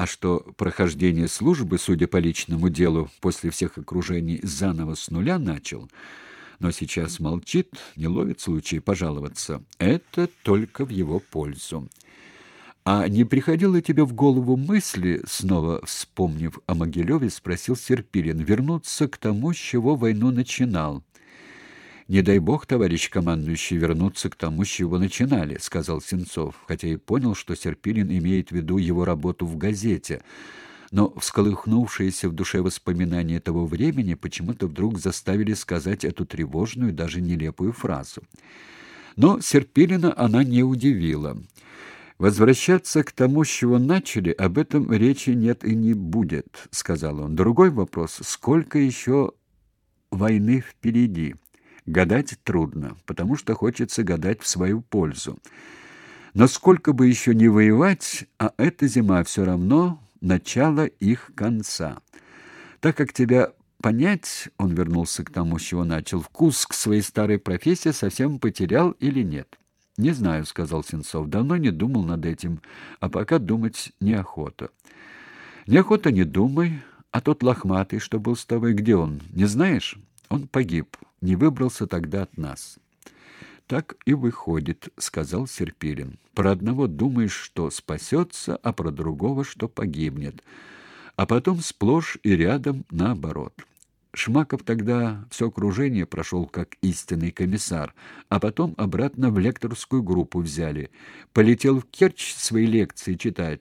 а что прохождение службы, судя по личному делу, после всех окружений заново с нуля начал, но сейчас молчит, не ловит случая пожаловаться, это только в его пользу. А не приходило тебе в голову мысли, снова вспомнив о Могилеве, спросил Серпилин, вернуться к тому, с чего войну начинал? Не дай бог, товарищ командующий, вернуться к тому, с чего начинали, сказал Сенцов, хотя и понял, что Серпилин имеет в виду его работу в газете. Но всколыхнувшиеся в душе воспоминания того времени почему-то вдруг заставили сказать эту тревожную, даже нелепую фразу. Но Серпилина она не удивила. Возвращаться к тому, с чего начали, об этом речи нет и не будет, сказал он. Другой вопрос: сколько еще войны впереди? Гадать трудно, потому что хочется гадать в свою пользу. Но сколько бы еще не воевать, а эта зима все равно начало их конца. Так как тебя понять, он вернулся к тому, с чего начал, вкус к своей старой профессии совсем потерял или нет? Не знаю, сказал Сенцов. Давно не думал над этим, а пока думать неохота. Неохота не думай, а тот лохматый, что был с тобой, где он? Не знаешь? Он погиб, не выбрался тогда от нас. Так и выходит, сказал Серпилин. Про одного думаешь, что спасется, а про другого, что погибнет. А потом сплошь и рядом наоборот. Шмаков тогда все окружение прошел как истинный комиссар, а потом обратно в лекторскую группу взяли. Полетел в Керчь свои лекции читать,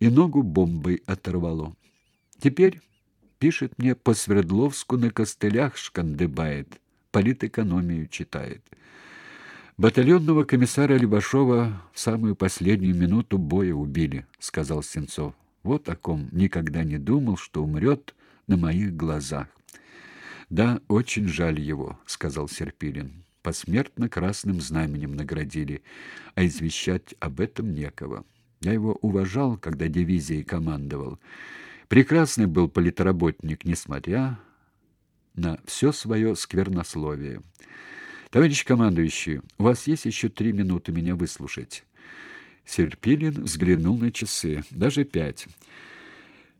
и ногу бомбой оторвало. Теперь Пишет мне по Свердловску на костылях шкандыбает, политэкономию читает. Батальонного комиссара Лебашова в самую последнюю минуту боя убили, сказал Сенцов. Вот о ком никогда не думал, что умрет на моих глазах. Да, очень жаль его, сказал Серпилин. Посмертно красным знаменем наградили, а извещать об этом некого. Я его уважал, когда дивизией командовал. Прекрасный был политработник, несмотря на все свое сквернословие. Товарищ командующий, у вас есть еще три минуты меня выслушать. Серпилин взглянул на часы. Даже пять.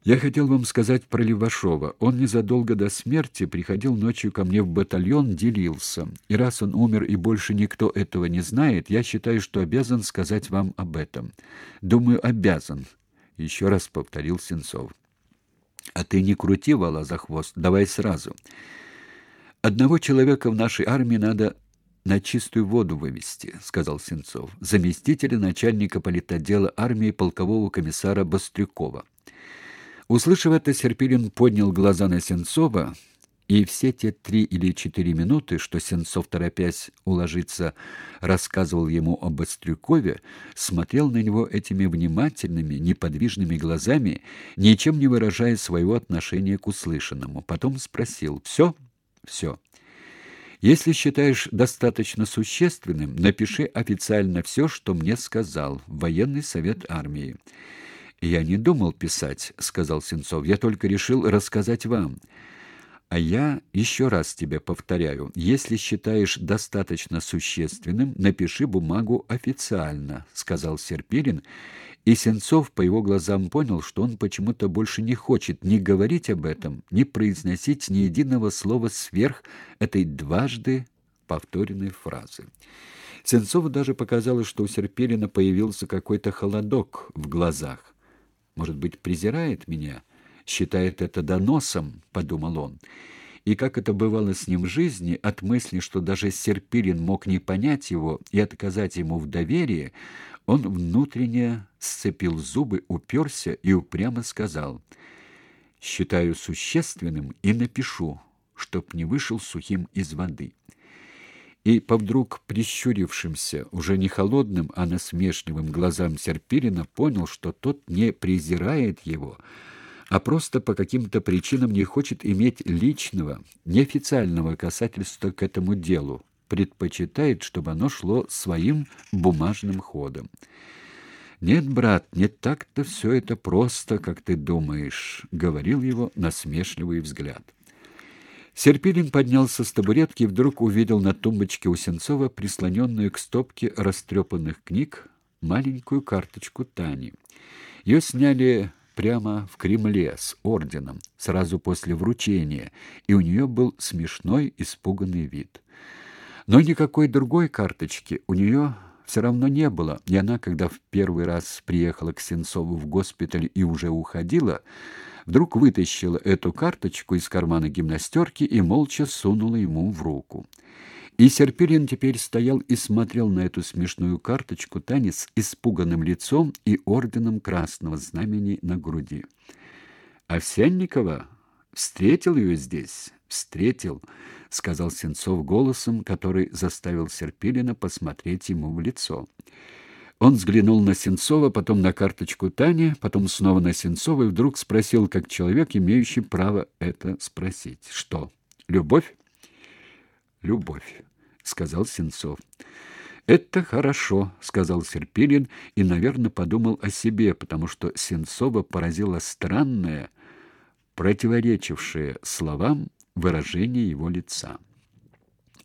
Я хотел вам сказать про Левашова. Он незадолго до смерти приходил ночью ко мне в батальон, делился. И раз он умер и больше никто этого не знает, я считаю, что обязан сказать вам об этом. Думаю, обязан, еще раз повторил Сенцов. А ты не крути вала за хвост, давай сразу. Одного человека в нашей армии надо на чистую воду вывести, сказал Сенцов, заместителя начальника политотдела армии полкового комиссара Бастрюкова. Услышав это, Серпилин поднял глаза на Сенцова и все те три или четыре минуты, что Сенцов, торопясь уложиться, рассказывал ему об Острюкове, смотрел на него этими внимательными, неподвижными глазами, ничем не выражая своего отношения к услышанному. Потом спросил «Все?» «Все». Если считаешь достаточно существенным, напиши официально все, что мне сказал военный совет армии. Я не думал писать, сказал Сенцов. Я только решил рассказать вам. А я еще раз тебе повторяю, если считаешь достаточно существенным, напиши бумагу официально, сказал Серпирин, и Сенцов по его глазам понял, что он почему-то больше не хочет ни говорить об этом, ни произносить ни единого слова сверх этой дважды повторенной фразы. Сенцову даже показалось, что у Серпирина появился какой-то холодок в глазах. Может быть, презирает меня? Считает это доносом, подумал он. И как это бывало с ним в жизни, от мысли, что даже Серпилин мог не понять его и отказать ему в доверии, он внутренне сцепил зубы, уперся и упрямо сказал: "Считаю существенным и напишу, чтоб не вышел сухим из воды". И по вдруг прищурившимся, уже не холодным, а насмешливым глазам Серпилина понял, что тот не презирает его, а просто по каким-то причинам не хочет иметь личного, неофициального касательства к этому делу, предпочитает, чтобы оно шло своим бумажным ходом. Нет, брат, не так-то все это просто, как ты думаешь, говорил его насмешливый взгляд. Серпилин поднялся с табуретки и вдруг увидел на тумбочке у Сенцова прислоненную к стопке растрепанных книг маленькую карточку Тани. Ее сняли прямо в Кремле с орденом, сразу после вручения, и у нее был смешной, испуганный вид. Но никакой другой карточки у нее все равно не было, и она, когда в первый раз приехала к Сенцову в госпиталь и уже уходила, вдруг вытащила эту карточку из кармана гимнастерки и молча сунула ему в руку. И Серпирин теперь стоял и смотрел на эту смешную карточку Тани с испуганным лицом и орденом Красного Знамени на груди. Овсянникова встретил ее здесь, встретил, сказал Сенцов голосом, который заставил Серпилина посмотреть ему в лицо. Он взглянул на Сенцова, потом на карточку Тани, потом снова на Сенцова и вдруг спросил, как человек, имеющий право это спросить. «Что? Любовь?» «Любовь», — сказал Сенцов. «Это хорошо», — сказал Серпилин и, наверное, подумал о себе, потому что Сенцова поразило странное, противоречившее словам выражение его лица.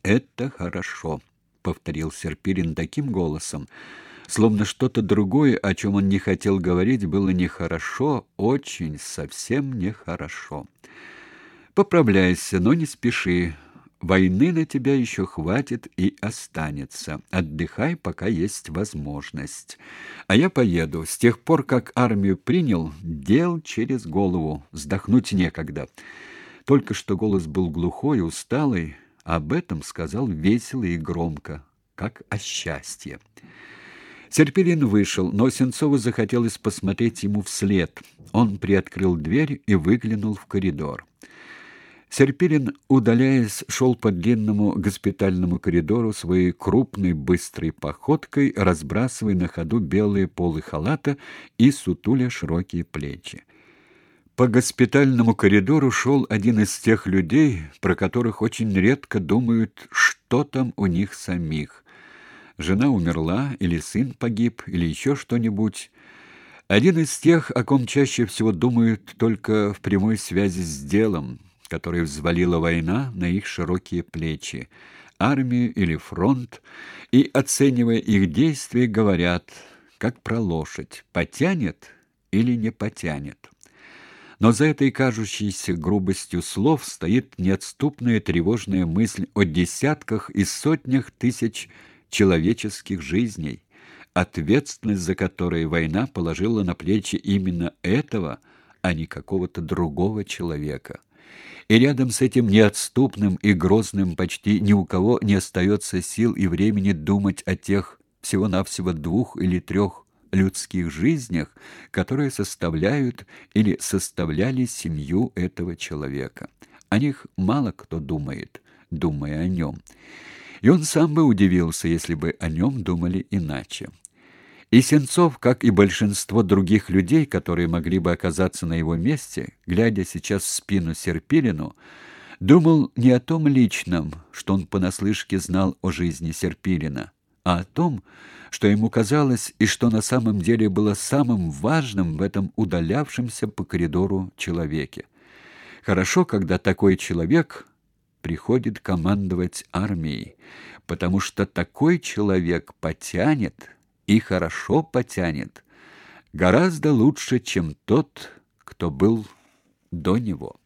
«Это хорошо», — повторил Серпилин таким голосом, — Словно что-то другое, о чем он не хотел говорить, было нехорошо, очень, совсем нехорошо. Поправляйся, но не спеши. Войны на тебя еще хватит и останется. Отдыхай, пока есть возможность. А я поеду. С тех пор, как армию принял, дел через голову. Вздохнуть некогда. Только что голос был глухой усталый, об этом сказал весело и громко, как о счастье. Серпилин вышел, но Сенцову захотелось посмотреть ему вслед. Он приоткрыл дверь и выглянул в коридор. Серпилин, удаляясь, шел по длинному госпитальному коридору своей крупной быстрой походкой, разбрасывая на ходу белые полы халата и сутуля широкие плечи. По госпитальному коридору шел один из тех людей, про которых очень редко думают, что там у них самих жена умерла, или сын погиб, или еще что-нибудь. Один из тех, о ком чаще всего думают только в прямой связи с делом, которое взвалила война на их широкие плечи, армию или фронт, и, оценивая их действия, говорят, как про лошадь, потянет или не потянет. Но за этой кажущейся грубостью слов стоит неотступная тревожная мысль о десятках и сотнях тысяч человеческих жизней, ответственность за которые война положила на плечи именно этого, а не какого-то другого человека. И рядом с этим неотступным и грозным почти ни у кого не остается сил и времени думать о тех всего-навсего двух или трех людских жизнях, которые составляют или составляли семью этого человека. О них мало кто думает, думая о нем. И он сам бы удивился, если бы о нем думали иначе. И Сенцов, как и большинство других людей, которые могли бы оказаться на его месте, глядя сейчас в спину Серпилину, думал не о том личном, что он понаслышке знал о жизни Серпилина, а о том, что ему казалось и что на самом деле было самым важным в этом удалявшемся по коридору человеке. Хорошо, когда такой человек приходит командовать армией, потому что такой человек потянет и хорошо потянет, гораздо лучше, чем тот, кто был до него.